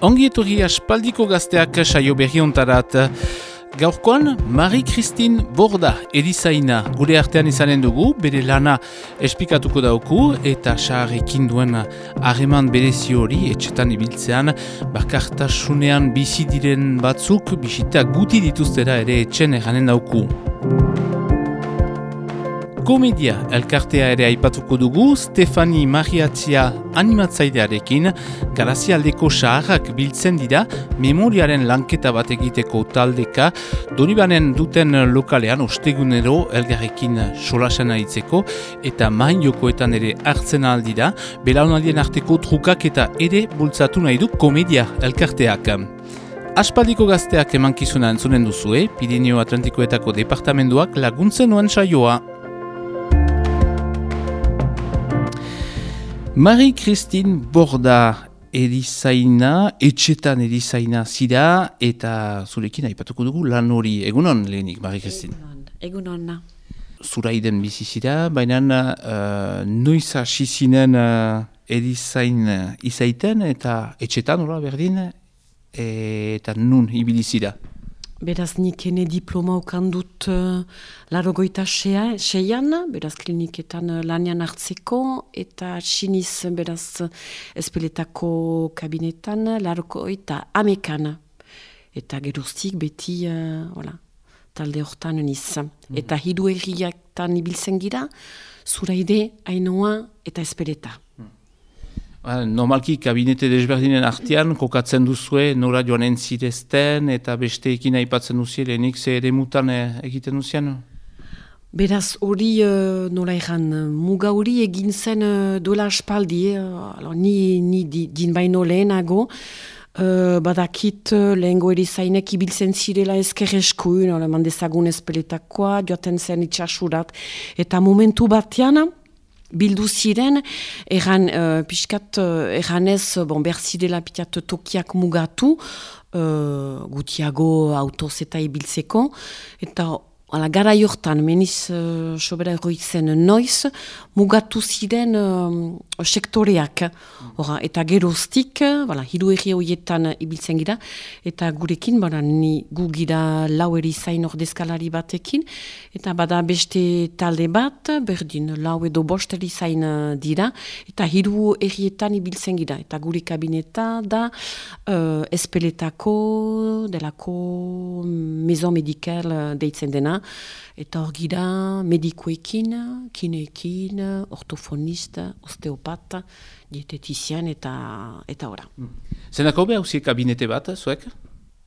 Ongi etorri aspaldiko gazteak saio berri ontarat. Gaurkoan, Marie-Christine Borda edizaina gure artean izanen dugu, bere lana espikatuko dauku eta saharekin duen hareman berezi hori etxetan ibiltzean, bakartasunean bizi diren batzuk bisita guti dituztera ere etxen eranen dauku. Komedia elkartea ere aipatuko dugu, Stefani Mariatzia animatzaidearekin, garazialdeko saharrak biltzen dira, memoriaren lanketa bat egiteko taldeka, donibanen duten lokalean ostegunero elgarrekin solasen aitzeko, eta main jokoetan ere hartzen aldira, belaunaldien arteko trukak eta ere bultzatu nahi du komedia elkarteak. Aspaldiko gazteak emankizuna entzunen duzue, Pirineo Atlantikoetako departamenduak laguntzen nuen saioa. Marie-Christine Borda erizaina, etxetan erizaina zira, eta zurekin aipatuko dugu lan hori. Egunon, lehenik, Marie-Christine? Egunon, egunon. Zura iden bizi zira, baina uh, noiz hasi zinen uh, erizain izaiten, eta etxetan, hola, berdin, eta nun ibili zira? Beraz nik ene diploma okan dut uh, laro goita seian, beraz kliniketan uh, lanian hartzeko, eta siniz beraz espeletako kabinetan laro goita amekan. Eta geruztik beti, uh, talde hortan niz. Mm Eta hidu erriaktan ibiltzen gira, zuraide, ainoa eta espeleta. Normalki kabinete desberdinen artean kokatzen duzue nora joan entzirezten eta besteekin aipatzen duzien lehenik ze ere mutan eh, egiten duzien? Beraz hori uh, nola egan muga hori egin zen uh, dola aspaldi, uh, ni, ni di, din baino lehenago, uh, badakit uh, lehengo erizainek ibiltzen zirela ezker eskuin, mandezagun espeletakoa, joaten zen itxasurat, eta momentu batean, bildu ziren, erran, uh, pixkat, uh, erranez, bon, berzidela pitat tokiak mugatu, uh, gutiago autoz eta ibiltzeko, eta Hala, gara jortan, meniz uh, sobera egoitzen noiz, mugatu ziren uh, sektoreak. Hora, eta geroztik, bala, hiru erri horietan ibiltzen gira, eta gurekin, bala, ni gu gira lau eri zain ordezkalari batekin, eta bada beste talde bat, berdin, lau edo bost eri zain dira, eta hiru errietan ibiltzen gira. Eta gure kabineta da uh, espeletako, delako mezo medikal deitzen dena, eta hor gira medikoekin, kineekin, ortofonista, osteopata, dietetizian eta eta ora. Mm. Zenako behar usiek kabinete bat, zuek?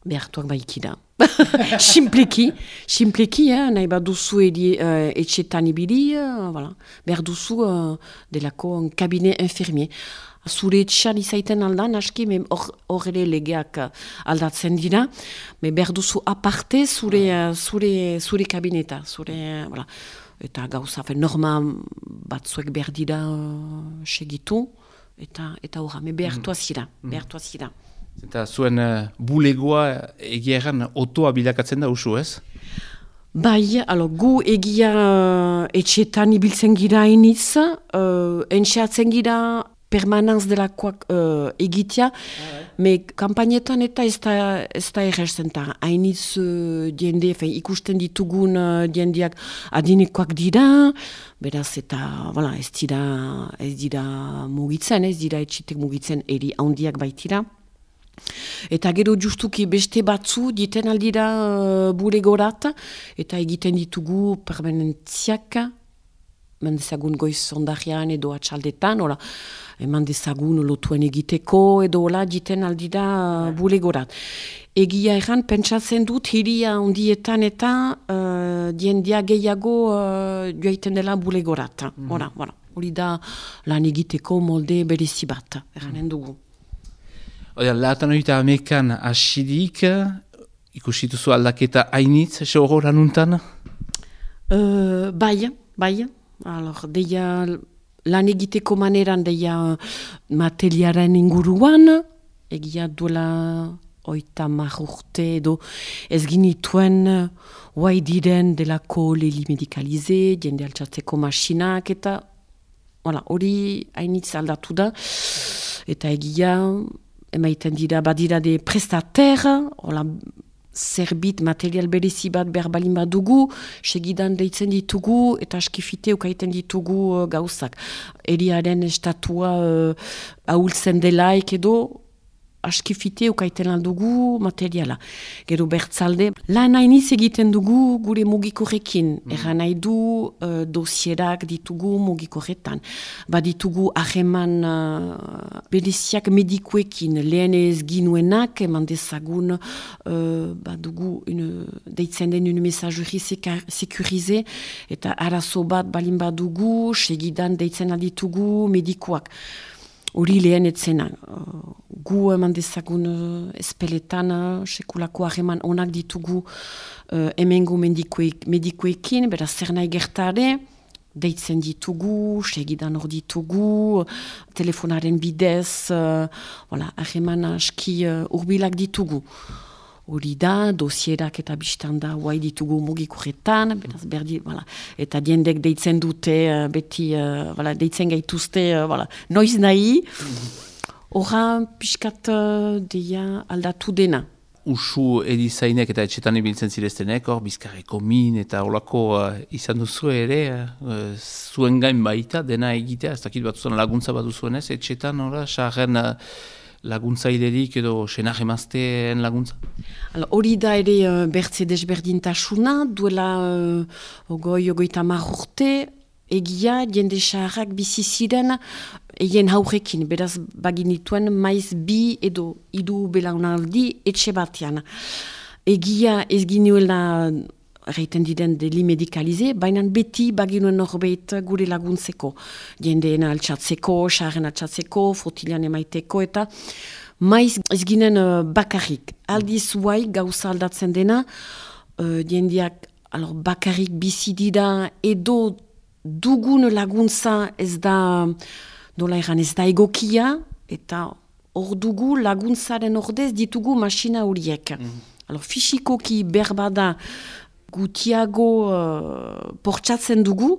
Behartuak baikida. simpleki, simpleki, eh, nahi bat duzu edi, uh, etxetan ibili, uh, voilà. behar duzu uh, delako kabine infirmier zure etxan izaiten aldan, aski, hor ere legeak uh, aldatzen dira, me behar duzu aparte zure, uh, zure, zure kabineta, zure, voilà. eta gauza, fe, norma batzuek behar dira uh, segitu, eta eta horra, me behartu azira, mm. behartu azira. Eta zuen uh, bulegoa egieran otoa bilakatzen da usu, ez? Bai, alo, gu egia uh, etxetan ibiltzen gira iniz, uh, entxeatzen gira permananz delakoak uh, egitea, ah, me kampainetan eta ez da, ez da errezen ta. Hainiz uh, diende, ikusten ditugun uh, diendiak adinekoak dira, beraz eta voilà, ez dira ez dira mugitzen, ez dira etxitek mugitzen eri handiak baitira. Eta gero justuki beste batzu diten aldira uh, bure gorat, eta egiten ditugu permanentziak, mendezagun goiz ondarian edo atxaldetan, ora, eman dezagun lotuen egiteko edo hola jiten aldira yeah. bulegorat. Egia erran, pentsatzen dut, hiria ondietan eta uh, diendia gehiago uh, joaiten dela bulegorat. Mm -hmm. hori da lan egiteko molde berezi bat, erranen dugu. Oda, latan hori eta amekan asidik, ikusitu aldaketa hainitz, ese horro lanuntan? Uh, bai, bai. Alors, deia lan egiteko maneran deia materiaren inguruan, egia duela oita marrurte edo ez ginituen guai diren delako leli medikalize, jende altsatzeko masinak eta hori hainitz aldatu da. Eta egia emaiten dira, badira de prestater, hola, zerbit material berezi bat berbalin bat dugu, segidan deitzen ditugu eta askifite ukaiten ditugu uh, gauzak. Eriaren estatua uh, ahultzen delaik edo, askifite ukaiten aldugu materiala. Gero bertzalde, lan hainiz egiten dugu gure mugikorrekin. Mm. Egan nahi du uh, dosierak ditugu mugikorretan. Ba ditugu aheman uh, bereziak medikuekin lehen ez ginuenak eman dezagun uh, ba dugu une, deitzen den un mesajuri sekurize eta arazo bat balin badugu segidan deitzen alditugu medikuak hori lehen etzena. Uh, gu eman dezagun uh, espeletan, uh, sekulako hageman onak ditugu uh, emengo medikoekin, beraz zer nahi gertare, deitzen ditugu, segidan hor ditugu, telefonaren bidez, uh, hageman aski uh, urbilak ditugu hori da, dosierak eta biztan da guai ditugu mugikorretan, beraz berdi, voilà. eta diendek deitzen dute, uh, beti, uh, voilà, deitzen gaituzte, uh, voilà. noiz nahi, horra pixkat uh, deia aldatu dena. Usu edizainek eta etxetan ibiltzen zireztenek, hor, bizkarreko min eta holako uh, izan duzu ere, uh, zuen gain baita, dena egitea, ez dakit bat laguntza bat duzuen ez, etxetan, horra, sarren... Uh, laguntzailerik edo senar emazteen laguntza? Hori da ere uh, bertze desberdintasuna, duela uh, ogoi, ogoita marrurte, egia jende saharrak bizi ziren egin haurekin, beraz baginituen maiz bi edo idu belaunaldi etxe batean. Egia ez ginuela reiten diren deli medikalize, baina beti baginuen norbeit gure laguntzeko. Jendeen altxatzeko, xarren altxatzeko, fotilian emaiteko, eta maiz ez ginen uh, bakarrik. Aldiz guai gauza aldatzen dena, uh, jendeak alor, bakarrik bizi dira, edo dugun laguntza ez da, dola egan ez da egokia, eta hor dugu laguntzaren ordez ditugu masina horiek. Mm. Alor, fisikoki berbada gutiago uh, portsatzen dugu,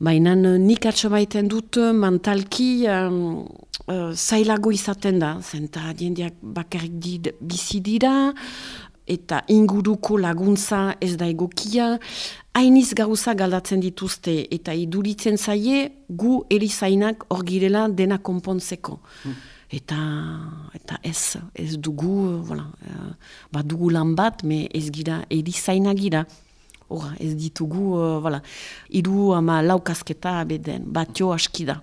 baina uh, nik atso baiten dut uh, mantalki um, uh, zailago izaten da, zenta diendiak bakarrik did, bizi dira, eta inguruko laguntza ez da egokia, hainiz gauza galdatzen dituzte, eta iduritzen zaie gu erizainak hor girela dena konpontzeko. Hmm eta eta ez ez dugu voilà, bat dugu lan bat me ez gira erizaina gira Ora, ez ditugu, uh, voilà. iru ama laukasketa beden, batio aski da.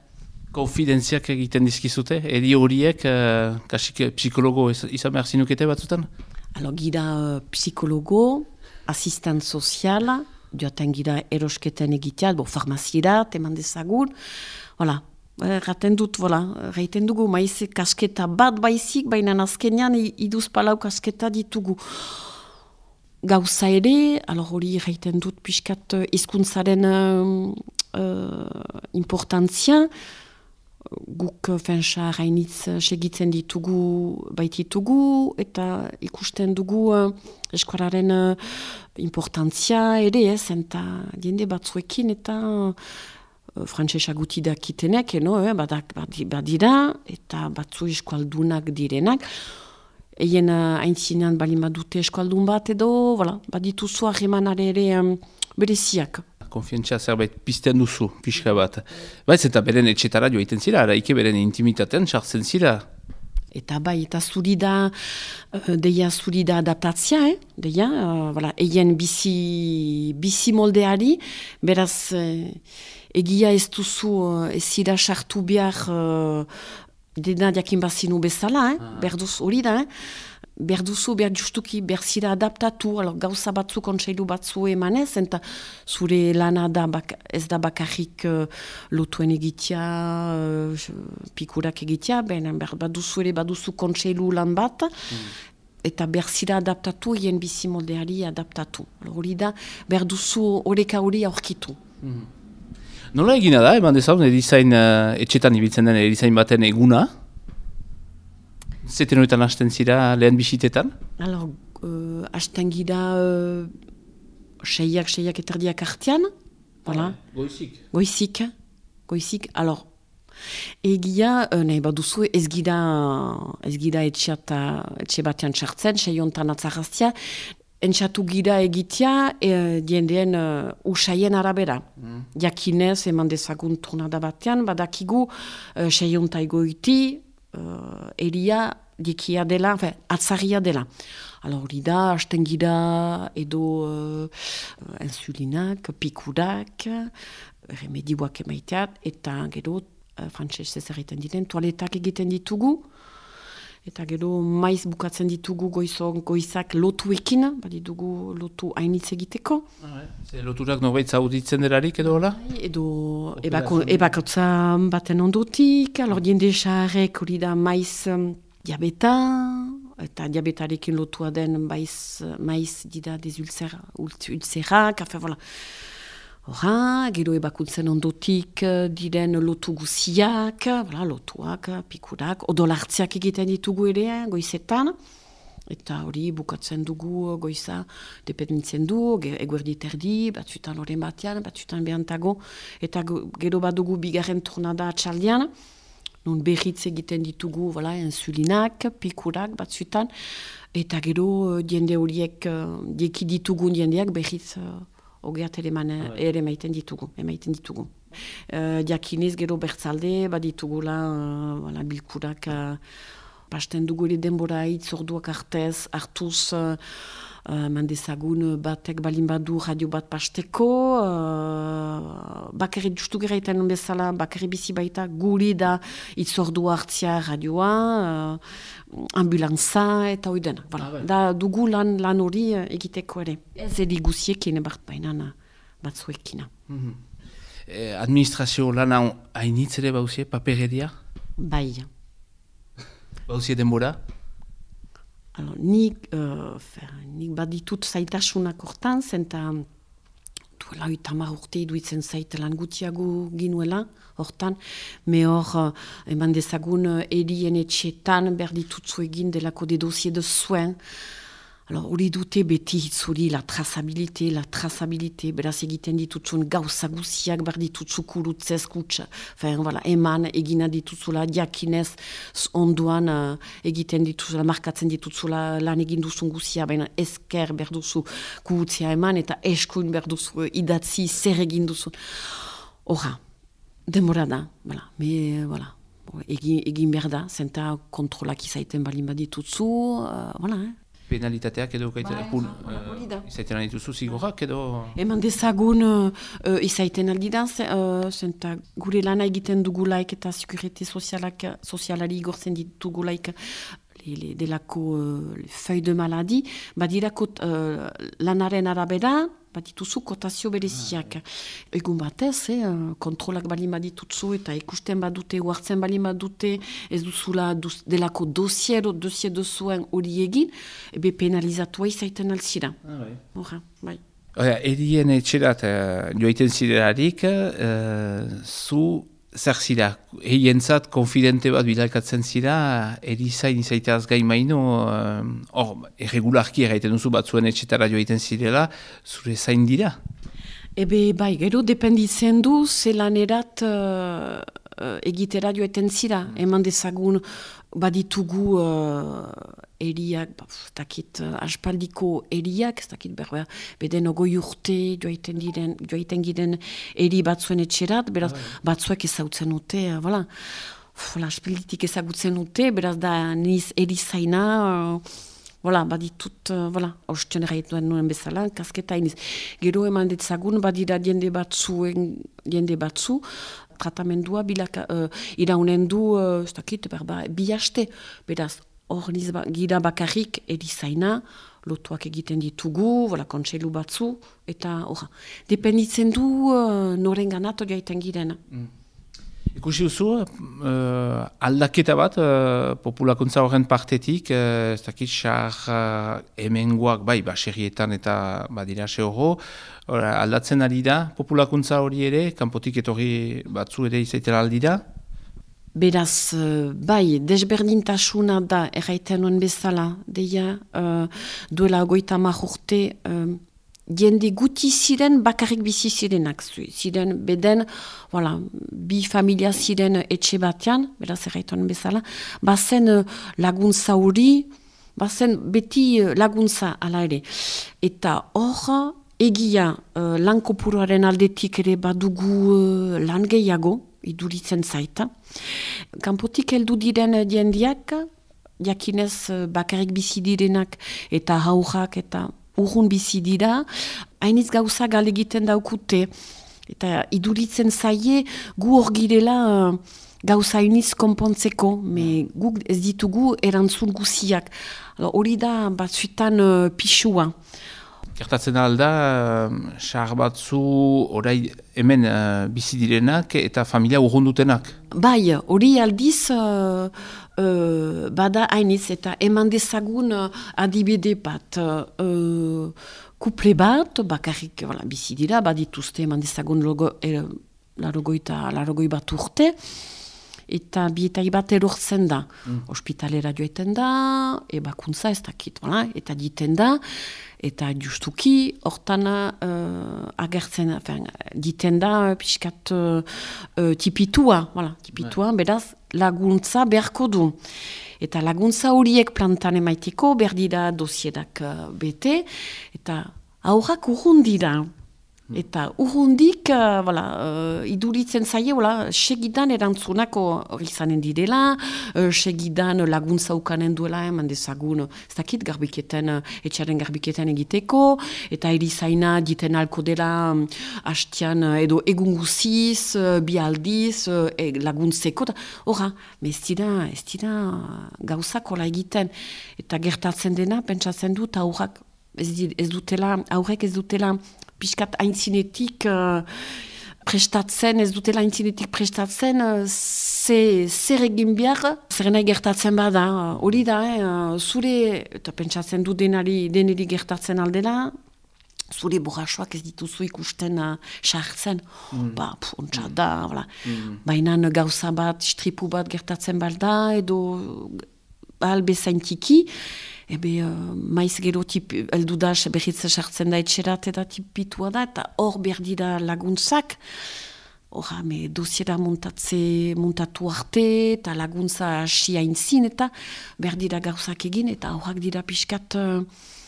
Konfidenziak egiten dizkizute? Edi horiek, uh, kasik psikologo izan behar zinukete batzutan? Alo, gira uh, psikologo, asistent soziala, joaten gira erosketen egitea, bo farmaziera, teman dezagun, voilà, Raten dut, voilà, raiten dugu, maiz kasketa bat baizik, baina azkenean iduz palau kasketa ditugu. Gauza ere, alor hori raiten dut pixkat eh, izkuntzaren uh, uh, importantzia, guk fensa rainitz segitzen ditugu baititugu, eta ikusten dugu uh, eskuararen uh, importantzia ere, ez, eta jende batzuekin, eta Euh, frantsesa guti dakitenek, no, eh, badak badira, eta batzu eskualdunak direnak. Eien uh, aintzinean bali badute eskualdun bat edo, voilà, baditu zua remanare ere um, bereziak. Konfientzia zerbait pizten duzu, pixka bat. Baiz eta beren etxetara joa iten zira, araike beren intimitatean sartzen zira. Eta bai, eta zuri da, uh, deia zuri da adaptatzia, eh? deia, uh, voilà, eien bizi, bizi moldeari, beraz, uh, egia ez duzu uh, ez zira sartu behar uh, dena diakin bazinu bezala, eh? Ah. berduz hori da, eh? Berduzu, behar justuki, behar zira adaptatu, alor, gauza batzu, kontseilu batzu emanez, eta zure lana da bak, ez da bakarrik uh, lotuen egitea, uh, pikurak egitea, behar baduzu ere baduzu kontseilu lan bat, mm. eta behar zira adaptatu, hien bizi moldeari adaptatu. Hori da, behar duzu horreka hori aurkitu. Mm. Nola egina da, eman dezaun, edizain, uh, etxetan ibiltzen den edizain baten eguna? Zeten horretan hasten zira lehen bisitetan? Alors, uh, hasten gira uh, seiak, seiak eterdiak artian. Voilà. Goizik. Goizik. Goizik. Alors, Egia, uh, nahi baduzu, ez gira, ez gira etxe batean txartzen, seiontan atzarraztia, entxatu gira egitea, e, diendeen uh, usaien arabera. Mm. Jakinez, eman dezagun tornada batean, badakigu, uh, seionta egoiti, eria, dikia dela, fe, atzaria dela. Hala hori da, hasten gira edo uh, insulinak, pikurak, remediuak emaiteat, eta gero, uh, frantzez ez erreten diren, toaletak egiten ditugu, eta gero maiz bukatzen ditugu goizo, goizak lotuekin, badi dugu lotu hainitz egiteko. Ah, Ze loturak nobait zauditzen derarik edo hola? Bai, edo ebako, ebakotza baten ondotik, alor diende xarrek hori da maiz um, diabeta, eta diabetarekin lotua den maiz, maiz dida dezulzera, ulzera, kafe, voilà. Hora, gero ebakuntzen ondotik eh, diren lotu guziak, voilà, lotuak, pikurak, odolartziak egiten ditugu ere, eh, goizetan. Eta hori bukatzen dugu goiza dependitzen du, eguerdi terdi, batzutan horren batean, batzutan behantago. Eta gero badugu bigarren tornada atxaldian, nun behitz egiten ditugu, voilà, insulinak, pikurak batzutan. Eta gero eh, diende horiek, dieki ditugu diendeak behitz ogeat ere man, bai. ere maiten ditugu, emaiten ditugu. Uh, diakiniz gero bertzalde, baditugula uh, bilkurak, uh, pasten dugu ere denbora hitz orduak artez, hartuz, uh, uh, mandezagun batek balin badu radio bat pasteko, uh, bakarri justu gara iten bezala, bakarri bizi baita, guri da hitz ordua hartzia radioa, uh, ambulantza eta hori dena. Voilà. Ah, bai. Da dugu lan, lan hori egiteko ere. Ez edi guziekin ebart baina batzuekina. Mm -hmm. eh, administrazio lan hainitz ere bauzie, papereria? Bai. Bauzie denbora? Alors, nik, uh, fer, nik baditut zaitasunak hortan, zenta duela tamar urte iduitzen zait lan gutiago ginuela hortan, me hor uh, eman dezagun uh, erien etxetan berditutzu egin delako de dosie de soin, Alors, hori dute beti hitzuri la trazabilite, la trazabilite, beraz egiten ditutzun gauza guziak, bar ditutzu kurutzez kutsa, voilà, eman egina ditutzula diakinez onduan uh, egiten ditutzula, markatzen ditutzula lan egin duzun guzia, baina esker eman eta eskuin berduzu idatzi zer egin demora da, voilà, me, voilà. Egin, egin behar zenta kontrolak izaiten balin baditutzu, uh, voilà, eh? Penalitateak edo kaiten bai, pun, uh, izaiten dituzu zigorak edo... Eman dezagun uh, izaiten aldi da, uh, gure lana egiten dugulaik eta sekurete sozialak, sozialari igortzen ditugulaik le, delako uh, feuille de maladi, badirako uh, lanaren arabera, bat dituzu kotazio bereziak. Ah, Egun batez, eh, kontrolak bali baditutzu eta ikusten badute, huartzen bali badute, ez duzula duz, delako dosiero, dosie duzuen hori egin, ebe penalizatua izaiten alzira. Ah, bai. Hora, bai. Erien etxerat, uh, joaiten zirelarik, uh, zu zer zira, zat, konfidente bat bidalkatzen zira, erizain izaiteaz gai maino, eh, hor, uh, erregularki erraiten duzu bat zuen etxetara joaiten zirela, zure zain dira? Ebe, bai, gero dependitzen du, zelan erat uh, uh, egitera joaiten zira, mm. eman dezagun baditugu uh, eriak, takit uh, aspaldiko eriak, ez dakit berber, beden ogoi urte joaiten diren, joaiten giren eri batzuen etxerat, beraz ah, batzuek ezautzen dute, uh, voilà. Fola, aspalditik ezagutzen dute, beraz da niz erizaina, uh, Voilà, baditut, uh, voilà, haustion erraituen nuen bezala, kasketa iniz. Gero eman ditzagun, badira diende batzu, diende batzu, tratamendua bilaka, uh, iraunen du, uh, ez dakit, berba, bi haste, beraz, hor ba, gira bakarrik erizaina, lotuak egiten ditugu, voilà, kontseilu batzu, eta horra. Dependitzen du uh, noren ganatu gaiten girena. Mm. Ikusi duzu, uh, aldaketa bat, uh, populakuntza horren partetik, uh, ez dakit, xar uh, emengoak, bai, baserrietan eta badira se horro, aldatzen ari da, populakuntza hori ere, kanpotik etorri batzu ere izaitela aldi da? Beraz, bai, desberdintasuna da, erraiten nuen bezala, deia, uh, duela goita mahurte, uh, jende guti ziren bakarrik bizi zirenak. Ziren beden, voilà, bi familia ziren etxe batean, beraz erraitoan bezala, bazen uh, laguntza hori, bazen beti uh, laguntza ala ere. Eta hor, egia uh, lankopuruaren aldetik ere badugu uh, lan gehiago, iduritzen zaita. Kampotik heldu diren jendiak, jakinez uh, bakarrik bizi direnak eta haujak eta urrun bizi dira, hainiz gauza galegiten daukute. Eta iduritzen zaie gu hor girela uh, gauza hainiz konpontzeko, me guk ez ditugu erantzun guziak. Hori da batzuetan uh, pixua. Gertatzen alda, sahar batzu orai hemen uh, bizi direnak eta familia urrundutenak? Bai, hori aldiz uh, uh, bada hainiz eta eman dezagun uh, adibide bat. Uh, kuple bat, bakarrik voilà, bizi dira, badituzte eman dezagun logo, er, larogoi bat urte eta bietai bat erortzen da. Mm. Hospitalera joeten da, ebakuntza ez dakit, voilà, eta diten da, eta justuki hortan uh, agertzen, fen, diten da, pixkat uh, tipitua, voilà, tipitua, beraz, laguntza beharko du. Eta laguntza horiek plantan emaiteko, berdira dosiedak uh, bete, eta aurrak urrundira. Eta urrundik, uh, voilà, uh, iduritzen zaie, voilà, segidan erantzunako hori zanen direla, uh, segidan laguntza ukanen duela, eman dezagun, ez dakit, garbiketen, uh, etxaren garbiketen egiteko, eta erizaina diten alko dela um, hastian uh, edo egunguziz, uh, bi aldiz, uh, e, laguntzeko, horra, ez dira, ez dira gauzako la egiten, eta gertatzen dena, pentsatzen dut, aurrak, ez, ez dutela, aurrek ez dutela, piskat aintzinetik uh, prestatzen, ez dutela aintzinetik prestatzen, uh, ze, zer egin behar, zer nahi gertatzen bada, hori da, eh, zure, eta pentsatzen du denari, denari gertatzen aldela, zure borrasoak ez dituzu ikusten uh, sartzen, mm. ba, ontsa da, mm. baina gauza bat, stripu bat gertatzen balda, edo albezaintiki, ebe uh, maiz gero tip, eldu da, behitza sartzen da etxerat eta tipitua da, eta hor berdi da laguntzak, Hora, me dosiera montatze, montatu arte, eta laguntza hasi zin, eta berdira gauzak egin, eta horrak dira pixkat uh,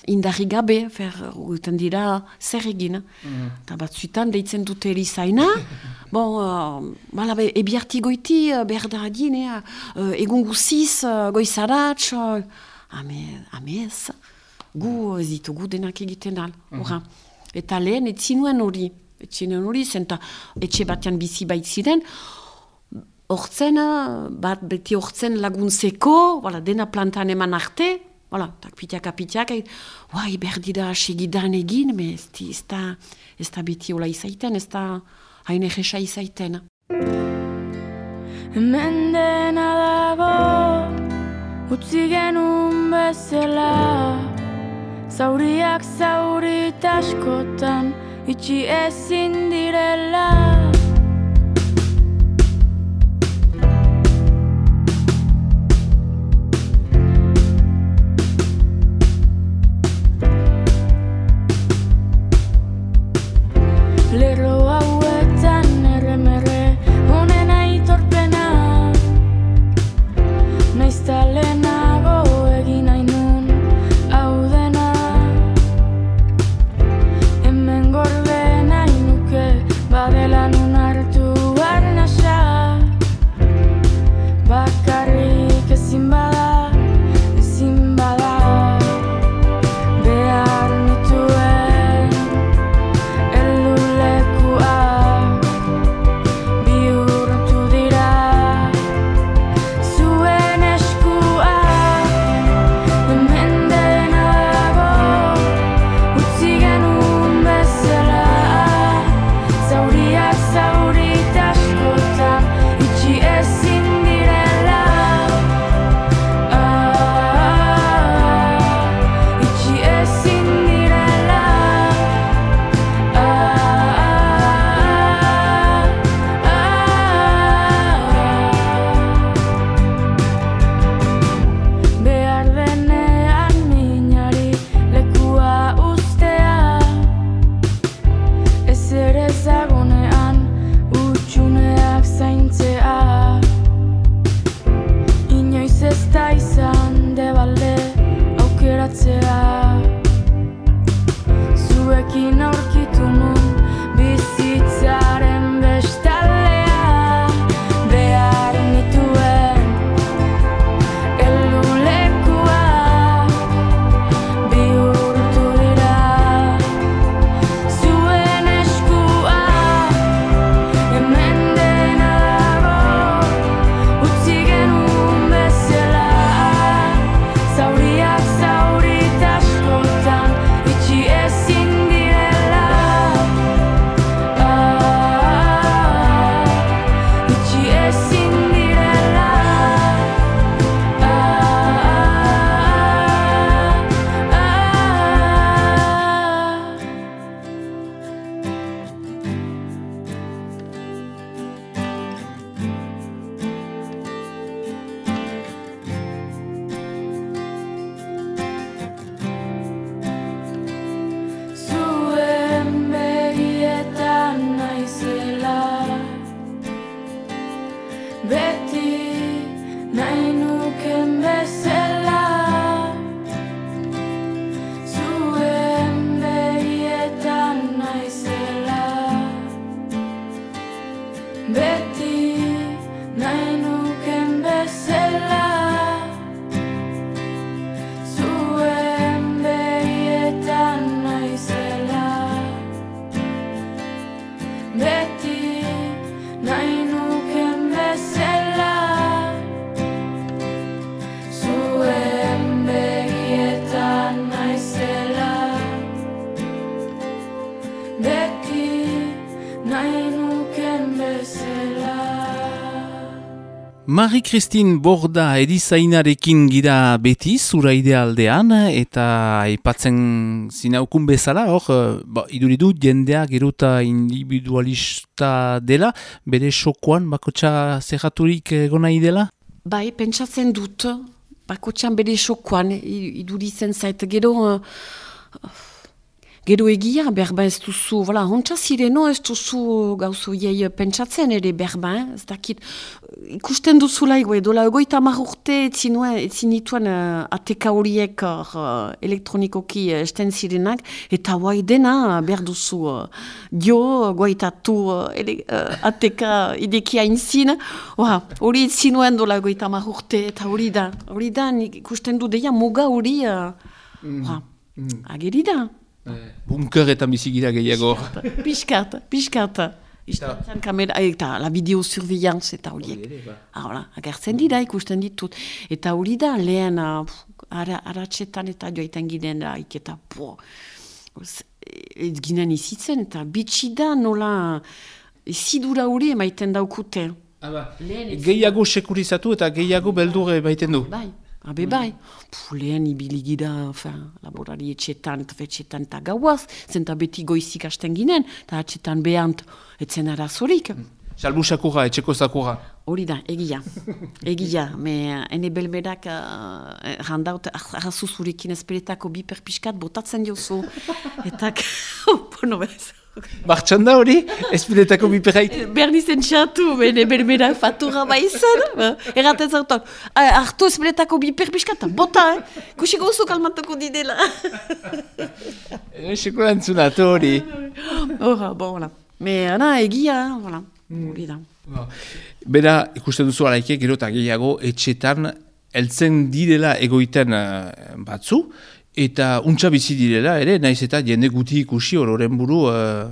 indarri gabe, fer, uten dira zer egin. Mm. Eta bat zuetan, deitzen dute erizaina, bon, uh, bala, be, ebiarti goiti, uh, berda adien, uh, egun guziz, uh, goizaratz, uh, amez, gu ez ditugu denak egiten al. Mm Eta lehen, etzinuen hori, etzinuen hori, zenta etxe batean bizi baitziren, hortzen, bat beti hortzen laguntzeko, wala, dena plantan eman arte, wala, tak pitiak apitiak, guai, berdida segidan egin, me ez, ez, da, ez da beti hola izaiten, ez da hain egesa izaiten. Hemen dena dago utzi genuen bezala Zauriak zaurit askotan itxi ezin direla Marie-Christine Borda edizainarekin gira beti, zura idealdean, eta aipatzen zinaukun bezala, hor, ba, iduridu jendea geruta individualista dela, bere sokoan bakotxa zerraturik gona idela? Bai, pentsatzen dut, bakotxan bere sokoan, idurizen zait, gero... Uh, Gero egia, berba ez duzu, voilà, hontsa zireno ez duzu gauzu iei pentsatzen ere berba, eh? ez dakit, ikusten duzu laigo, edola egoita marrurte etzinuen, etzinituen uh, ateka horiek uh, elektronikoki uh, esten zirenak, eta guai dena behar duzu uh, dio, guaitatu uh, uh, ateka ideki hainzin, hori etzinuen dola egoita marrurte, eta hori da, hori da, ikusten du deia muga hori, uh, mm. mm. ageri da. Bunkeretan bizigira gehiago. Piskat, piskat. Kamera, eta la videosurveillance eta horiek. Hala, agertzen dira ikusten ditut. Eta hori da, lehen aratsetan eta joaitan ginen da, iketa, po, ez ginen izitzen, eta bitxi da nola, zidura hori emaiten daukute. Gehiago sekurizatu eta gehiago beldure baiten du. Bai. Habe bai, Puh, lehen ibiligida, laborari etxetan, eta etxetan eta gauaz, zenta beti goizik hasten ginen, eta etxetan behant etzen arazorik. Salbu sakura, etxeko sakura. Hori da, egia, egia, me ene belmerak uh, randaut arrazu zurekin ezperetako biperpiskat botatzen jozu, eta, bono bez, Martxan da hori, espiletako biperait? Berni zen txatu, bene bermera fatura baizan. Erraten zartuak, hartu espiletako biper piskata, bota, eh? Kusi gozu kalmatuko didela. Eseko lantzunat hori. Hora, bon, hola. Me, ana, egia, hola. Mm. Bera, ikusten duzu alaike, gero eta gehiago, etxetan, eltzen direla egoiten uh, batzu, Eta untsa bizi direla, ere, naiz eta jende guti ikusi hororen buru. Uh,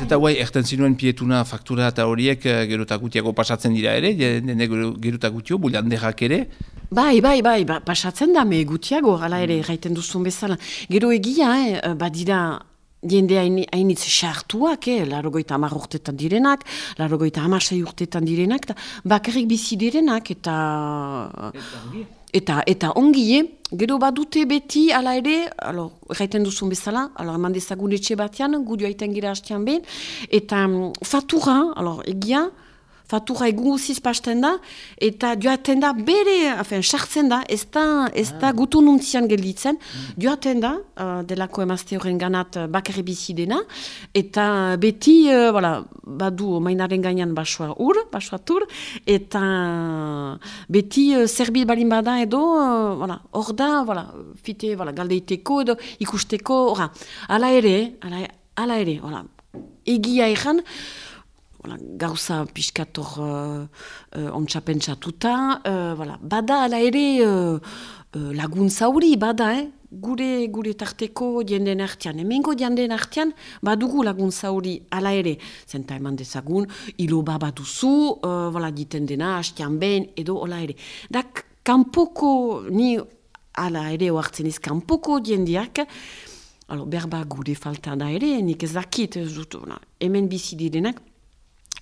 eta guai, erten zinuen pietuna faktura eta horiek uh, pasatzen dira ere, jende geruta gutio, bulanderak ere. Bai, bai, bai, ba, pasatzen da, me gutiago, hala ere, gaiten duzun bezala. Gero egia, eh, badira, jende hainitz sartuak, eh, larogoita amar urtetan direnak, larogoita amasai urtetan direnak, eta bakarrik bizi direnak, eta... Eta, eta ongie, gero badute beti, ala ere, alo, gaiten duzun bezala, alo, eman dezagun etxe batean, gudio aiten gira hastean behin, eta um, fatura, egia, fatura egun guziz pasten da, eta joaten da bere, afen, sartzen da, ez da, ez da ah. gutu nuntzian gelditzen, mm. joaten da, uh, delako emazte horren ganat uh, bakarri bizi dena, eta beti, uh, voilà, badu mainaren gainean basua ur, basua tur, eta beti uh, zerbil balin bada edo, uh, voilà, hor da, voilà, fite, voilà, galdeiteko edo ikusteko, ora, ala ere, ala, ala ere, voilà, egia ezan, voilà, gauza pixkator uh, uh, ontsapentsatuta, uh, voilà, bada ala ere uh, uh, laguntza bada, eh? gure gure tarteko jenden artean, emengo jenden artean, badugu laguntza hori ala ere, zenta eman dezagun, ilo baduzu, uh, voilà, diten dena, hastean behin, edo hola ere. Kanpoko, ni ala ere oartzen kanpoko jendiak, alo, berba falta da ere, nik ez dakit, hemen bizi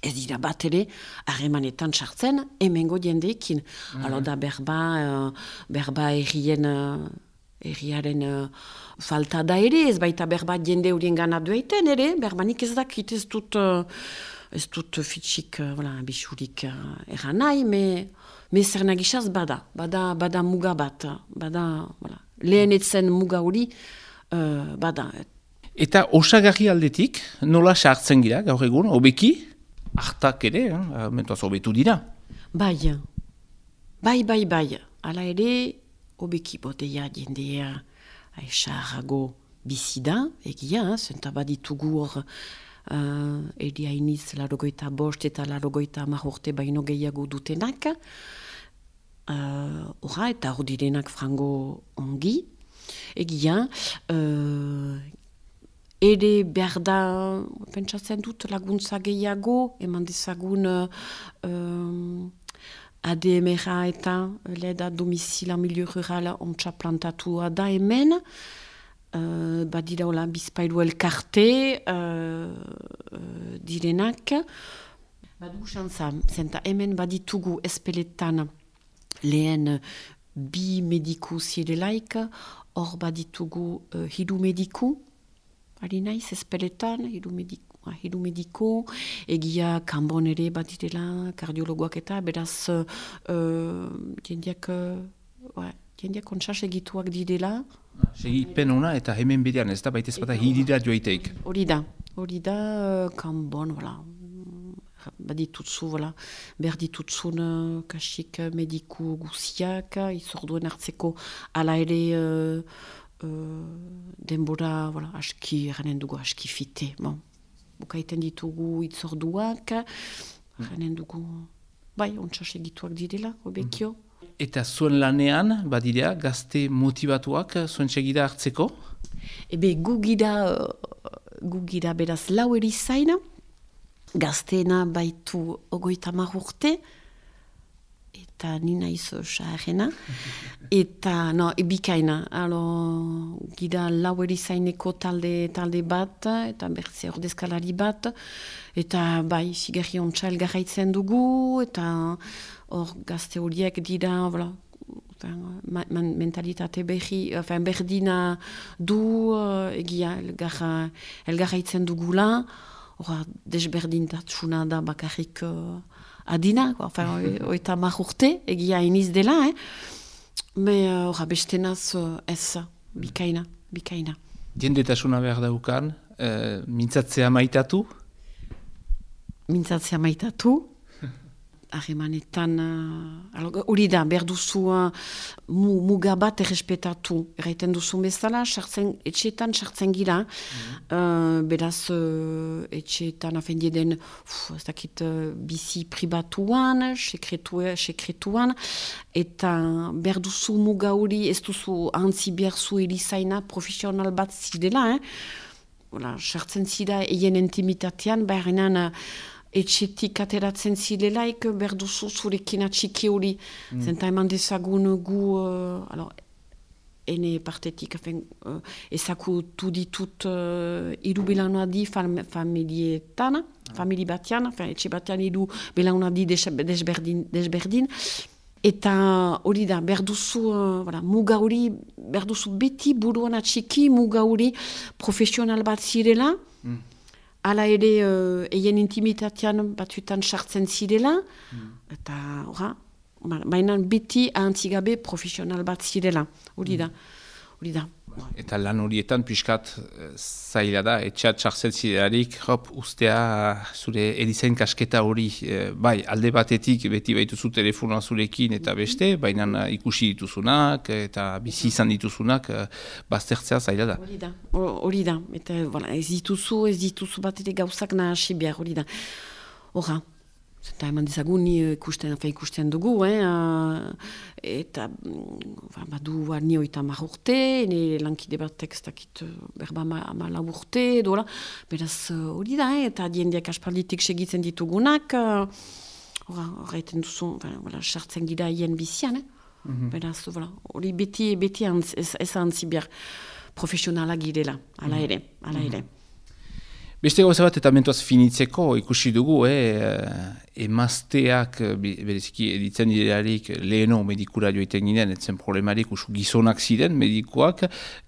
ez dira bat ere, harremanetan sartzen, emengo jendeekin. Mm -hmm. da berba, uh, berba errien, uh, erriaren uh, falta da ere, ez baita berba jende horien gana duaiten ere, berba nik ez dakit ez dut, uh, ez dut fitxik, uh, voilà, bisurik uh, erran nahi, me, me zer nagisaz bada, bada, bada muga bat, bada, voilà, lehen etzen muga hori, uh, bada. Eta osagarri aldetik, nola sartzen gira, gaur egun, obeki? Hartak ere, eh, mentoaz hobetu dira. Bai, bai, bai, bai. Hala ere, hobeki boteia jendea aixarrago bizida, egia, zenta baditugu hor uh, edi hainiz larogoita bost eta larogoita mahorte baino gehiago dutenak. Uh, eta hor direnak frango ongi. Egia, uh, ere behar da, pentsatzen dut laguntza gehiago, eman dezagun uh, ADMR eta leda domizila milieu rural ontsa plantatua da hemen. Uh, badira hola bizpailu elkarte uh, uh, direnak. Badu xantza, zenta hemen baditugu espeletan lehen bi mediku zirelaik, hor baditugu uh, hidu mediku, ari naiz espeletan, hidu mediku. Hidu mediko, egia kanbon ere bat direla, kardiologoak eta, beraz, uh, jendiak, uh, jendiak kontsas egituak direla, Segipen una eta hemen bidean ez da baita ezpata hirira joiteik. Hori da, hori da, uh, kanbon, voilà. baditutzu, voilà. behar ditutzun uh, kasik mediku guziak, izorduen hartzeko ala ere uh, denbora, voilà, aski, eranen dugu, aski fite. Bon. Bukaiten ditugu itzorduak, eranen dugu, bai, ontsa segituak direla, obekio. Mm Eta zuen lanean, badidea, gazte motivatuak zuen segida hartzeko? Ebe, gu gira, gu gira beraz lau erizaina, gazteena baitu ogoita marurte, eta nina izo saarena, eta, no, ebikaina, alo, gira lau erizaineko talde, talde bat, eta bertze ordezkalari bat, eta bai, sigarri ontsa elgarraitzen dugu, eta hor gazte horiek dira, voilà, mentalitate berri, enfin, berdina du, uh, egia elgarra, elgarra itzen dugula, hor desberdintatsuna da bakarrik uh, adina, enfin, oita marurte, egia iniz dela, eh? me hor uh, bestenaz uh, ez, bikaina, bikaina. Diendetasuna behar daukan, uh, mintzatzea maitatu? Mintzatzea maitatu, harremanetan, uh, hori da, behar duzu uh, muga bat errespetatu. Erraiten duzu bezala, sartzen, etxeetan sartzen gira, mm uh, beraz uh, etxeetan afendieden, ez dakit, uh, bizi pribatuan, sekretuan, eta behar duzu muga hori, ez duzu antzi behar zu erizaina profesional bat zidela, eh? Ola, sartzen zira eien intimitatean, behar etxetik ateratzen zilelaik berduzu zurekin atxiki hori. Mm. Zenta eman dezagun gu, uh, alo, ene partetik, afen, uh, ezakutu ditut uh, iru belaunadi fam, familietan, mm. famili batean, afen, etxe batean iru belaunadi desberdin, desberdin. Eta hori da, berduzu, uh, voilà, muga hori, berduzu beti buruan atxiki, muga hori profesional bat zirela, mm. Hala ere, uh, eien intimitatean batzuetan sartzen zirela, mm. eta, ora, baina beti ahantzigabe profesional bat zirela, hori da, hori da. Eta lan horietan pixkat eh, zaila da, etxat txartzen zidearik, hop, ustea zure edizain kasketa hori, eh, bai, alde batetik beti baituzu telefonoa zurekin eta beste, baina ikusi dituzunak eta bizi izan dituzunak, eh, baztertzea zaila da. Hori da, hori da, eta voilà, ez dituzu, ez dituzu bat ere gauzak nahasi behar, hori da. Hora, Eta eman dizagun ni ikusten, fe ikusten dugu, eh? eta ba, badu ni oita urte, ne lankide bat tekstakit berba ma, ma urte, dola. beraz hori da, eh? eta diendiak aspalditik segitzen ditugunak, horreiten duzu, sartzen gira hien bizian, eh? Mm -hmm. beraz hori beti, beti antz, ez, ez antzi behar profesionala girela, ala mhm. ere, ala mm -hmm. Beste gauza bat eta mentuaz finitzeko ikusi dugu, eh, emazteak, bereziki editzen direarik leheno medikura joiten ginen, etzen problemarik usu gizonak ziren medikoak,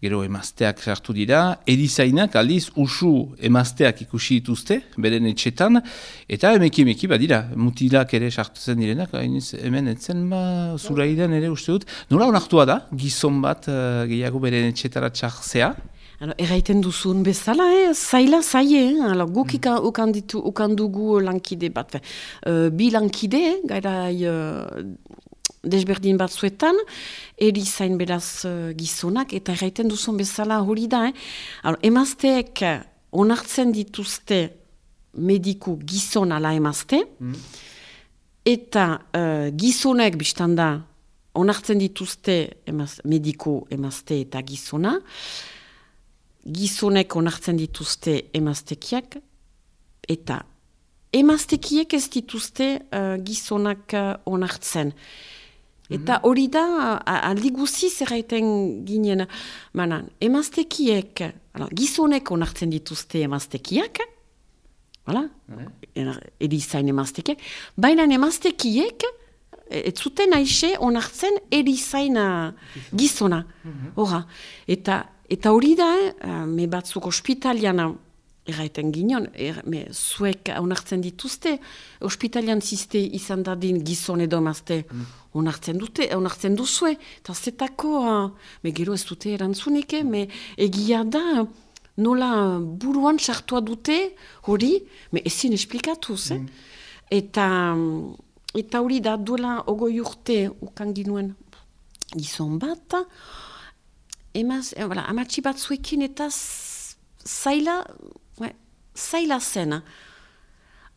gero emazteak sartu dira, edizainak aldiz usu emazteak ikusi dituzte, beren etxetan, eta emeki emeki badira, mutilak ere sartu zen direnak, hemen etzen ba, zuraidan ere uste dut, nola onartua da, gizon bat uh, gehiago beren etxetara txartzea? Erraiten duzun bezala, eh? zaila, zaie, eh? guk mm. ukan, ukan dugu lankide bat, uh, bi lankide, eh? gaira uh, desberdin bat zuetan, eri zain beraz uh, gizonak, eta erraiten duzun bezala hori da. Eh? emazteek onartzen dituzte mediku gizon ala emazte, mm. eta uh, gizonek biztanda onartzen dituzte emaz, mediku emazte eta gizona, gizonek onartzen dituzte emaztekiak, eta emaztekiek ez dituzte uh, gizonak uh, onartzen. Eta mhm. hori da, aldi guzi zerraiten ginen, manan, emaztekiek, gizonek onartzen dituzte emaztekiak, hala, edizain emaztekiek, baina emaztekiek, ez zuten aixe onartzen edizain gizona. Mm Eta Eta hori da, uh, me batzuk ospitalian erraiten ginen, er, me zuek onartzen dituzte, ospitalian ziste izan dadin gizon edo mazte mm. onartzen dute, onartzen duzue, eta zetako, uh, me gero ez dute erantzunik, eh, me egia da, nola buruan sartua dute hori, me ezin esplikatuz, eh? mm. eta, eta hori da duela ogoi urte ukan ginuen gizon bat, emaz, eh, voilà, amatxi batzuekin eta zaila, ouais, zaila zena.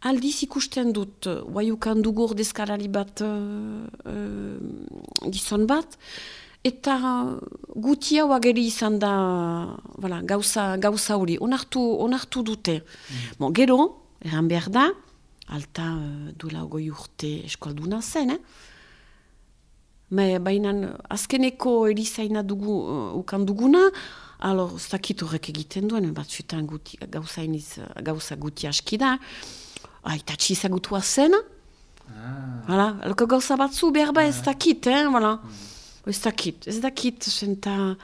Aldiz ikusten dut, guaiukan dugur deskarari bat uh, uh, gizon bat, eta gutia wageri izan da voilà, gauza, gauza hori, onartu, onartu dute. Mm. Bon, gero, eran behar da, alta uh, duela goi urte eskualduna zen, eh? Baina azkeneko erizaina dugu, uh, ukan duguna, alo, ez dakit horrek egiten duen, bat zuetan gauza, iniz, gauza guti aski da, aita txizagutua zen, ah. Hala, gauza batzu behar ba ez ah. dakit, eh, voilà. mm. ez dakit, ez dakit, zenta...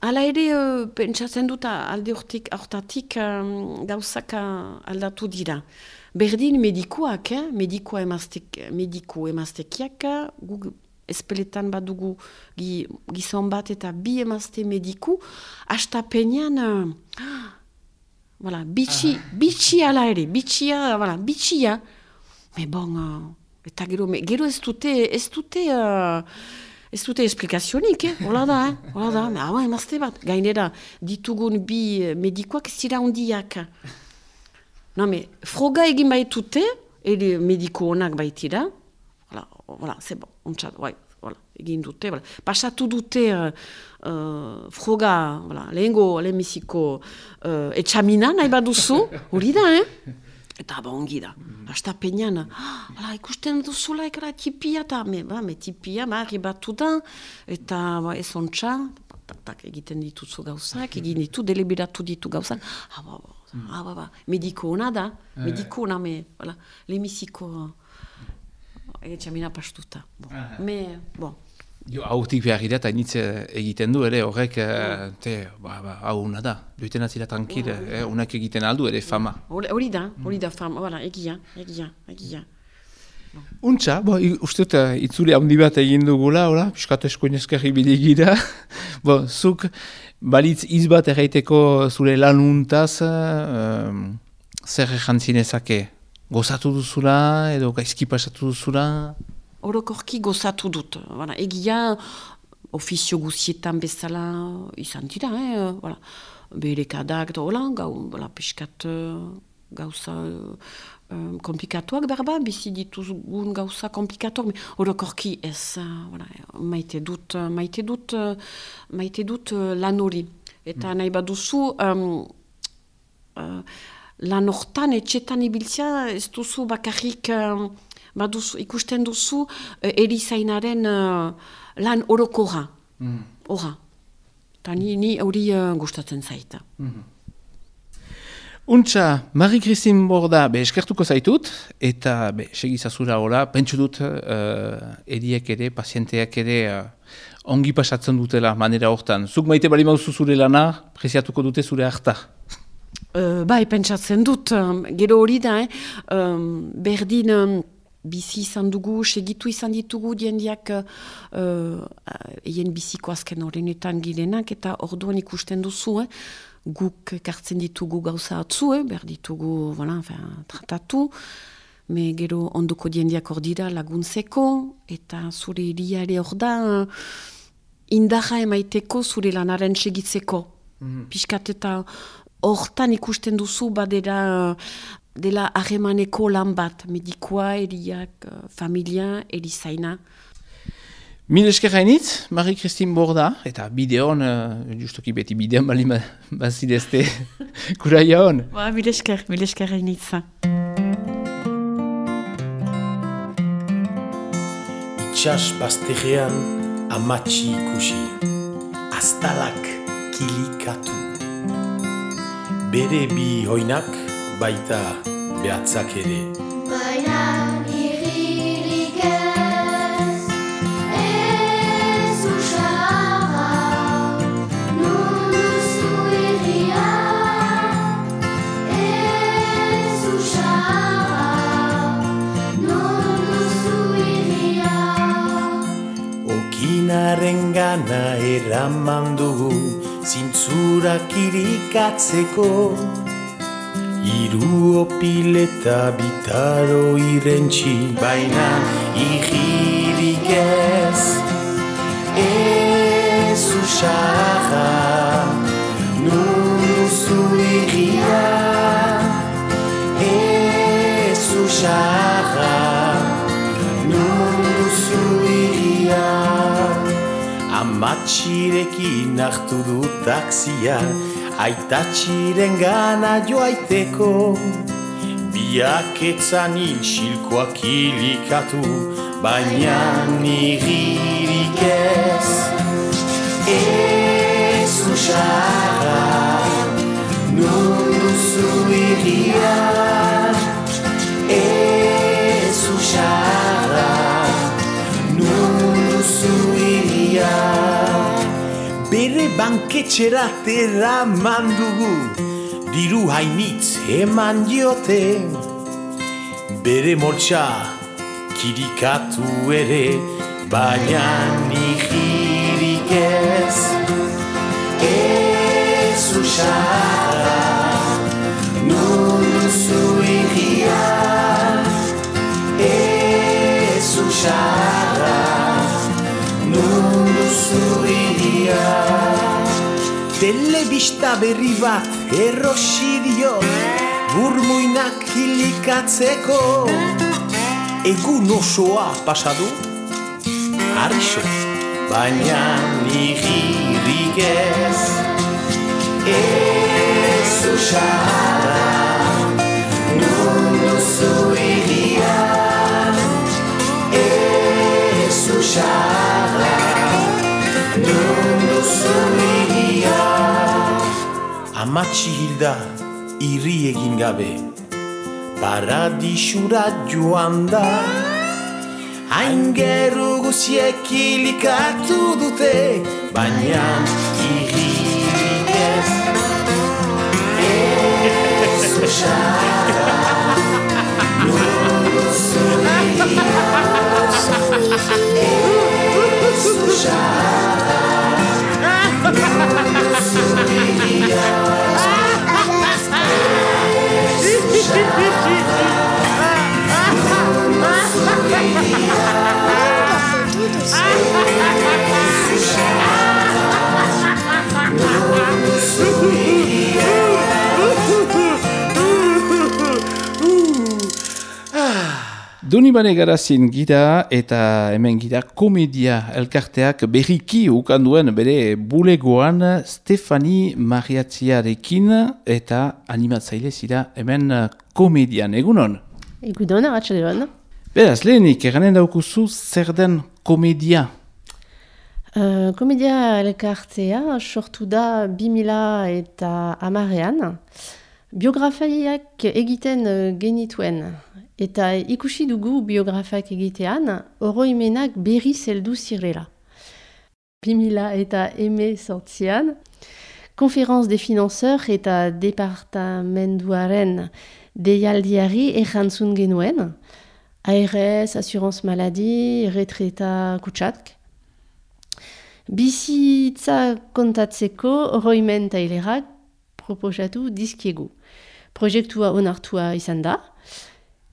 Hala ere, uh, pentsatzen dut alde hortik, hortatik um, gauzak aldatu dira. Berdin medikuak, eh? mediko emaztekiak, guk espeletan badugu gi, gizon bat eta bi emazte mediku, hasta penean, uh, voilà, bitxi, bitxi ala ere, bitxia, voilà, bitxia. Me bon, uh, eta gero, me, gero ez dute, ez dute, uh, ez dute esplikazionik, eh? Hola da, eh? Hola da, me, hau emazte bat. Gainera, ditugun bi medikoak ez dira hondiak. No, me, froga egin baitute, ere mediko honak baitira, voilà, voilà, c'est bon, ontsat, bai, voilà, egin dute, voilà. pasatu dute uh, froga, voilà, lehengo, lehenbiziko uh, etxamina nahi baduzu, hori da, eh? Eta ba ongi da, hasta peñan, ah, ikusten duzula ekara tipia, eta me, ba, me tipia, ba, ribatu da, eta ba, ez ontsa, tak, egiten dituzu gauzak, egin ditu, deliberatu ditu gauzak, ah, ba, ba, ah, ba, ba, mediko hona da, mediko hona, me, voilà, lehenbiziko... Etxamina pastuta. Bon. Me, bon. Jo, hautik behar gira eta egiten du, ere, horrek, mm. te, ba, ba, hau una da. Duiten atzira tankire, mm. eh, unak egiten aldu, ere, fama. Hori da, hori da, fama, voilà, egia, egia, egia. Untxa, bo, uste dut, itzule handi bat egin dugula, hola, piskat eskoinezkerri bidegira. bo, zuk, balitz izbat erraiteko zure lanuntaz, um, zer zinezake? Gozatu duzula edo gaizki pasatu duzula? Orokorki gozatu dut. Bara, egia ofizio guzietan bezala izan dira. Eh? Bara, berekadak da hola, gau, bara, piskat gauza um, komplikatuak berba, bizi ditugun gauza komplikatuak. Orokorki ez, bara, maite dut, maite dut, maite dut lan hori. Eta mm. nahi baduzu... Um, uh, lan hortan etxetan ibiltzea ez duzu bakarrik uh, ikusten duzu uh, erizainaren uh, lan orokora. Mm. Ora. Eta ni hori uh, gustatzen zaita. Mm -hmm. Untxa, Marie-Christine Borda, be, eskertuko zaitut, eta be, segizazura hola, pentsu dut uh, ediek ere, pazienteak ere, uh, ongi pasatzen dutela manera hortan. Zuk maite bali mauzu zure lana, preziatuko dute zure harta. Uh, bai, pentsatzen dut, gero hori da, eh? um, berdin um, bizi izan dugu, segitu izan ditugu diendiak uh, eien biziko azken horrenetan girenak, eta orduan ikusten duzu, eh? guk kartzen ditugu gauza atzu, eh? behar ditugu voilà, enfin, tratatu, me gero onduko diendiak hor dira laguntzeko, eta zure iriare hor da, indaja emaiteko zure lanaren segitzeko. Mm -hmm. Piskat eta hortan ikusten duzu badera dela hagemaneko lan bat, medikoa, eriak, familia, erizaina. Mil esker hainitz, Marie-Christine Borda, eta bideon, uh, justoki beti bideon bali bazidezte, kuraia hon. Ba, mil esker, mil esker hainitz. Itxas baztegean amatxi ikusi, astalak kilikatu. Bere bi hoinak baita behatzak ere. Baina irririk ez, ez usara, nun duzu irria, ez usara, nun duzu irria. Okinaren gana eraman dugu, zintzurak irikatzeko. Iru opileta bitaro irentxi baina igirik ez Ez usara nuzu igia Ez usara Amatxirekin hartu du taksia Aitatxiren gana joaiteko. Biak etzan hil silkoak hilikatu Baina nigirik Bere banketxerat eraman dugu Diru hainitz eman diote. Bere mortxa kirikatu ere Baina nigirik ez. Ez usara Telebista berri bat errosirio Burmuinak hilikatzeko. Egun osoa pasadu Arixo Baina nigirik ez. Ez usara Nun duzu igia Ez usara Nun duzu igia Amatxi hilda irri egin gabe. Paradisura joan da. Hain geru guziek ilikatu dute Baina irririk ez. Ez usara igia Ez usara Woo-hoo! Bane garazin gira eta hemen gira komedia elkarteak berriki ukanduen bere bulegoan Stefani Mariatziarekin eta animatzaile zira hemen komedian. Egunon? Egunon, arratxaleron. Beraz, lehenik, eranen daukuzu zer den komedia? Uh, komedia elkartea sortu da 2000 eta amarean. Biografaiak egiten genituen. Eta ikusi dugu biografak egitean, oroimenak berri zeldu zirela. 2000 eta eme sortzian, konferanz de financeur eta departamenduaren deialdiari errantzun genuen, ARS, assurance maladie, retreta kutsatk. Bizitza kontatzeko oroimen tailerak proposatu dizkiegu. Proiektua onartua izan da.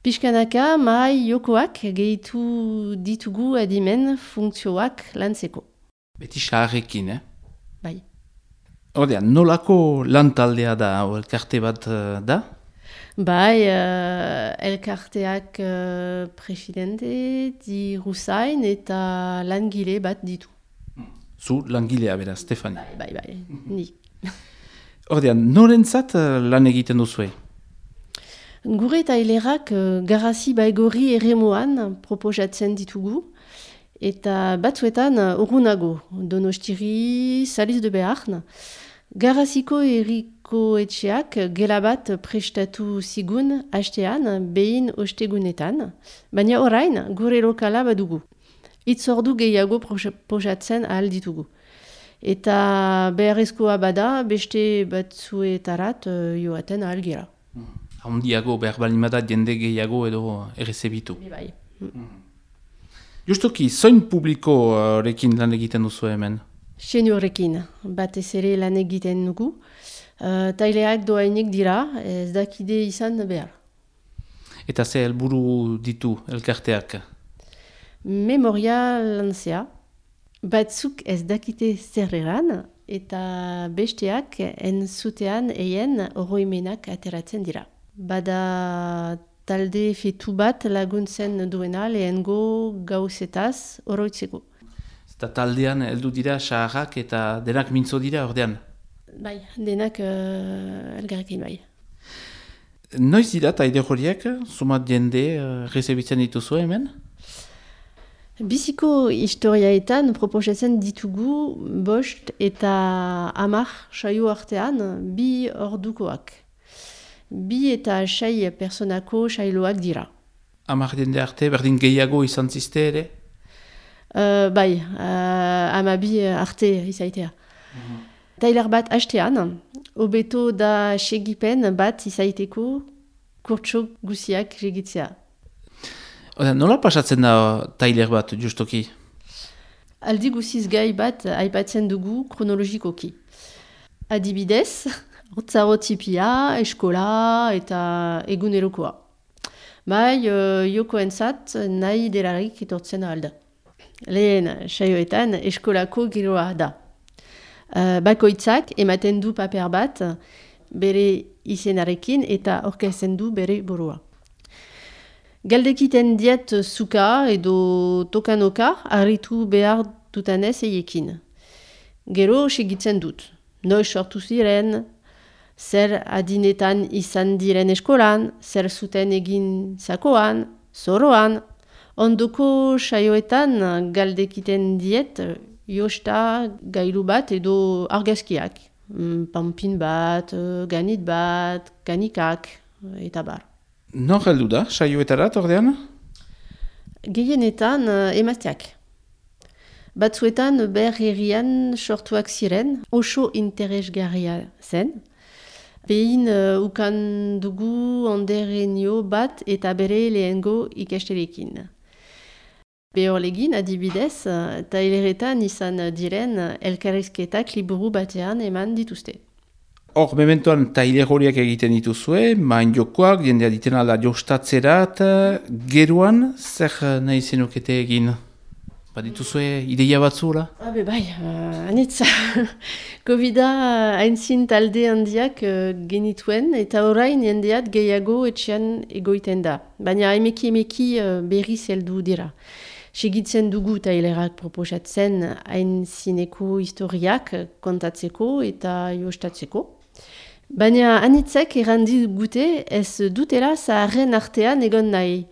Piskanaka, mai jokoak gehitu ditugu adimen funtzioak lantzeko. Beti saharrekin, eh? Bai. Ordean, nolako lantaldea da, o elkarte bat eh, da? Bai, uh, elkarteak uh, presidente di Rusain eta langile bat ditu. Zu langilea bera, Stefani. Bai, bai, ni. Ordean, norentzat eh, lan egiten duzue? Gure eta hilerak uh, garazi baigorri eremoan proposatzen ditugu, eta batzuetan urrunago, donostiri, saliz de beharn, garaziko eriko etxeak gela bat prestatu zigun hastean behin ostegunetan, baina orain gure lokala badugu. Itzordu gehiago proposatzen ahal ditugu. Eta beharrezkoa bada beste batzuetarat uh, joaten ahal gira. Handiago, behar bali bada jende gehiago edo errezebitu. Bai. Justoki, zoin publiko horrekin lan egiten duzu hemen? Seniorekin, batez ere lan egiten dugu. Uh, taileak doainik dira, ez dakide izan behar. Eta ze helburu ditu elkarteak? Memoria lantzea, batzuk ez dakite zer eran, eta besteak entzutean eien oroimenak ateratzen dira. Bada talde fetu bat laguntzen duena lehengo gauzetaz oroitzeko. Eta taldean heldu dira saharrak eta denak mintzo dira ordean. Bai, denak uh, elgarrekin bai. Noiz dira taide horiek, sumat jende uh, rezebitzen dituzu hemen? Biziko historiaetan proposatzen ditugu bost eta hamar saio artean bi ordukoak. Bi eta sei personako sailoak dira. Amar jende arte, berdin gehiago izan ziste ere? Uh, bai, uh, ama bi arte izaitea. Tailer bat hastean, hobeto da segipen bat izaiteko kurtso guziak segitzea. Oda, nola pasatzen da tailer bat, justoki? Aldi guziz gai bat aipatzen dugu kronologikoki. Adibidez, hortzarotipia, eskola eta egunerokoa. Bai, uh, joko entzat nahi delarik etortzen alda. Lehen, saioetan, eskolako giroa da. Uh, bakoitzak ematen du paper bat bere izenarekin eta orkesten du bere burua. Galdekiten diet zuka edo tokanoka harritu behar dutanez eiekin. Gero segitzen dut. Noiz sortu ziren, zer adinetan izan diren eskolan, zer zuten egin zakoan, zoroan. Ondoko saioetan galdekiten diet josta gailu bat edo argazkiak. Mm, Pampin bat, ganit bat, kanikak, eta bar. Nor heldu da, saioetarat ordean? Gehienetan uh, emazteak. Batzuetan ber herrian sortuak ziren, oso interesgarria zen. Behin uh, ukan dugu onderenio bat eta bere lehengo ikastelekin. Beholegin adibidez, uh, taileretan izan diren elkarrizketak liburu batean eman dituzte. Hor, mementoan tailer horiak egiten dituzue, main jokoak, jendea diten alda jostatzerat, geruan, zer nahi zenukete egin? Ba dituzue ideia batzura? Habe bai, uh, anitza. Covida haintzin talde handiak uh, genituen eta orain jendeat gehiago etxean egoiten da. Baina emeki emeki uh, berriz heldu dira. Segitzen dugu tailerak proposatzen haintzineko historiak kontatzeko eta jostatzeko. Baina anitzek errandi gute ez dutela zaharren artean egon nahi.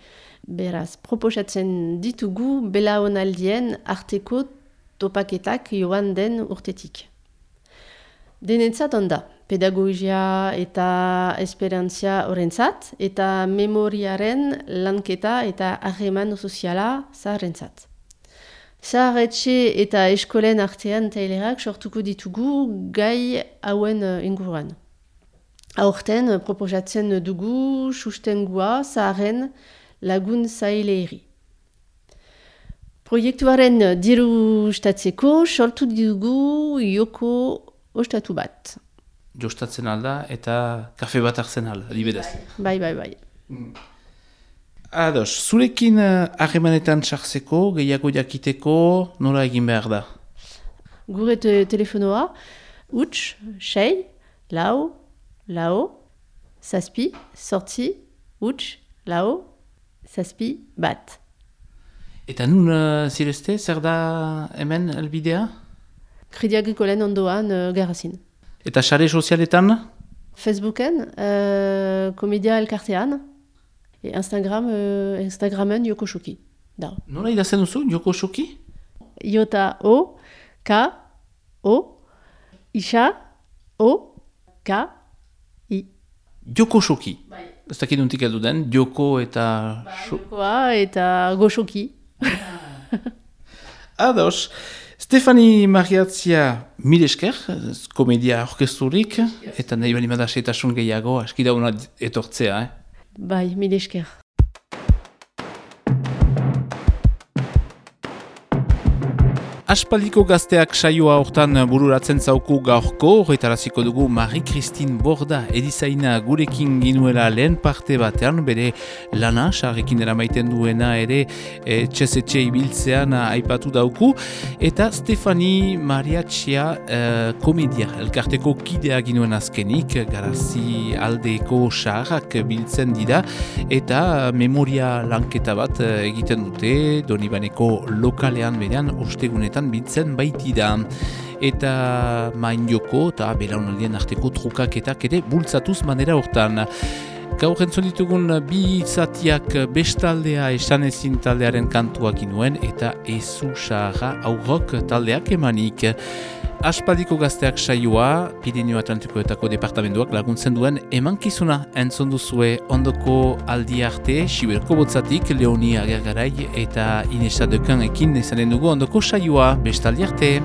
Beraz, proposatzen ditugu belaonaldien arteko topaketak joan den urtetik. Denetzat onda, pedagogia eta esperantzia horrentzat, eta memoriaren lanketa eta harreman soziala zaharrentzat. Zaharretxe eta eskolen artean tailerak sortuko ditugu gai hauen inguruan. Aurten proposatzen dugu sustengua zaharren lagun zaileeri. Proiektuaren diru ustatzeko sortu dugu joko ostatu bat. Jostatzen alda eta kafe bat hartzen alda, adibidez. Bai, bai, bai. Ados, zurekin eh, harremanetan sartzeko, gehiago jakiteko, nola egin behar da? Gure te telefonoa, huts, sei, lau, lau, zazpi, sortzi, huts, lau, zazpi, bat. Eta nun uh, zirezte, zer da hemen elbidea? Krediagikolen ondoan uh, garrazin. Eta sare sozialetan? Facebooken, uh, komedia elkartean, e Instagram, uh, Instagramen joko xoki. Da. Nola idazten duzu, joko soki? Iota O, K, O, Isa, O, K, I. Joko soki. Ez dakit nuntik heldu den, joko eta... so- Jokoa eta goxoki. Ados, Stefani Mariatzia mil esker, ez komedia orkesturik, eta nahi bali madasetasun gehiago, aski dauna etortzea, eh? Bai, mil Aspaldiko gazteak saioa hortan bururatzen zauku gaurko, horretaraziko dugu Marie-Christine Borda edizaina gurekin ginuela lehen parte batean, bere lana, sarrekin eramaiten duena ere e, txezetxe ibiltzean aipatu dauku, eta Stefani Mariatxia e, komedia, elkarteko kidea ginuen azkenik, garazi aldeko sarrak biltzen dira, eta memoria lanketa bat e, egiten dute, Donibaneko lokalean berean, ostegunetan biltzen baitida. Eta main joko eta belaunaldien arteko trukaketak ere bultzatuz manera hortan. Gaur entzun ditugun bi zatiak bestaldea esan ezin taldearen kantuak inuen eta ezu saharra aurrok taldeak emanik. Aspaldiko gazteak saioa, Pirineo Atlantikoetako departamentuak laguntzen duen emankizuna entzun duzue ondoko aldi arte, Siberko botzatik, Leonia Agergarai eta Inesa Dekan ekin ezanen dugu ondoko saioa, bestaldi arte.